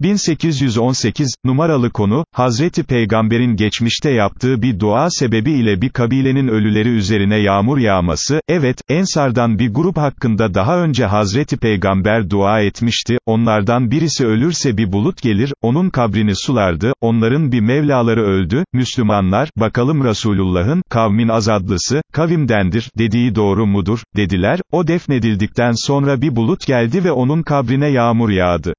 1818, numaralı konu, Hazreti Peygamber'in geçmişte yaptığı bir dua sebebiyle bir kabilenin ölüleri üzerine yağmur yağması, evet, Ensardan bir grup hakkında daha önce Hazreti Peygamber dua etmişti, onlardan birisi ölürse bir bulut gelir, onun kabrini sulardı, onların bir Mevlaları öldü, Müslümanlar, bakalım Resulullah'ın, kavmin azadlısı, kavimdendir, dediği doğru mudur, dediler, o defnedildikten sonra bir bulut geldi ve onun kabrine yağmur yağdı.